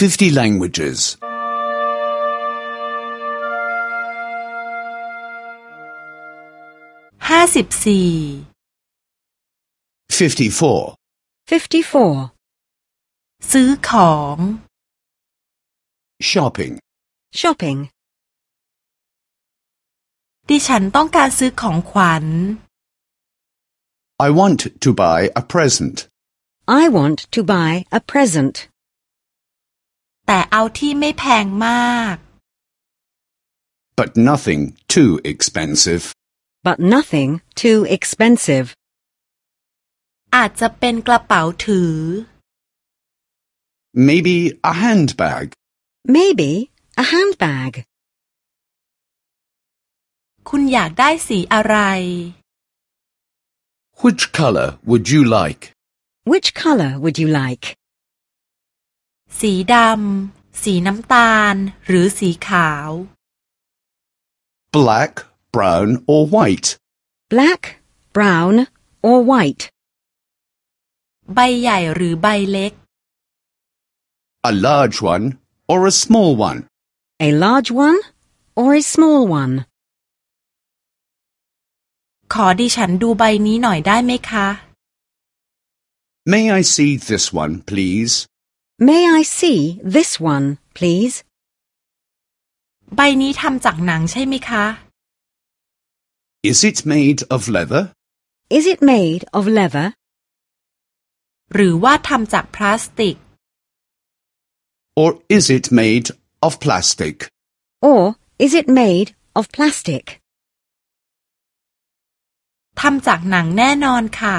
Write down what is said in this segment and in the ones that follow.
50 languages. ห้าสิบสี่ 54. 54. ซื้อของ Shopping. Shopping. ดิฉันต้องการซื้อของขวัญ I want to buy a present. I want to buy a present. แต่เอาที่ไม่แพงมาก But nothing too expensive. But nothing too expensive. อาจจะเป็นกระเป๋าถือ Maybe a handbag. Maybe a handbag. คุณอยากได้สีอะไร Which color would you like? Which color would you like? สีดำ สีน้ำตาล หรือสีขาว Black, brown or white? Black, brown, or white? ใบใหญ่หรือใบเล็ก A large one or a small one? A large one or a small one? ขอดิฉันดูใบนี้หน่อยได้ไหมคะ May I see this one, please? May I see this one, please? ใบนี้ทำจากหนังใช่ไหมคะ Is it made of leather? Is it made of leather? หรือว่าทำจากพลาสติก Or is it made of plastic? Or is it made of plastic? ทำจากหนังแน่นอนค่ะ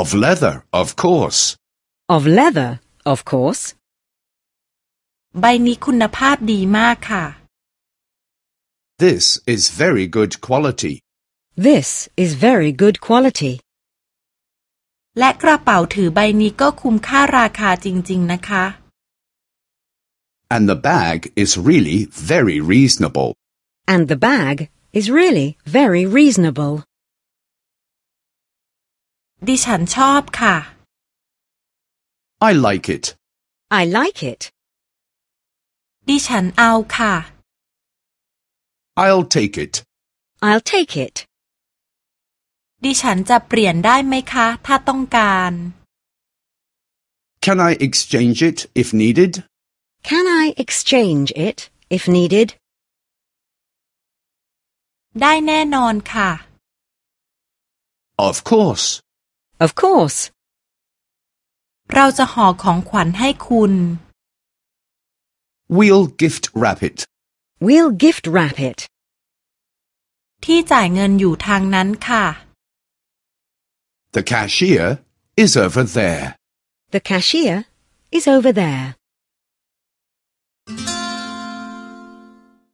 Of leather, of course. Of leather, of course. ใบนี้คุณภาพดีมากค่ะ This is very good quality. This is very good quality. และกระเป๋าถือใบนี้ก็คุ้มค่าราคาจริง ๆ นะคะ And the bag is really very reasonable. And the bag is really very reasonable. ดิฉันชอบค่ะ I like it. I like it. ดิฉันเอาค่ะ I'll take it. I'll take it. ดิฉันจะเปลี่ยนได้ไหมคะ ถ้าต้องการ Can I exchange it if needed? Can I exchange it if needed? ได้แน่นอนค่ะ Of course. Of course. เราจะห่อของขวัญให้คุณ We'll gift wrap it. We'll gift wrap it. ที่จ่ายเงินอยู่ทางนั้นค่ะ The cashier is over there. The cashier is over there.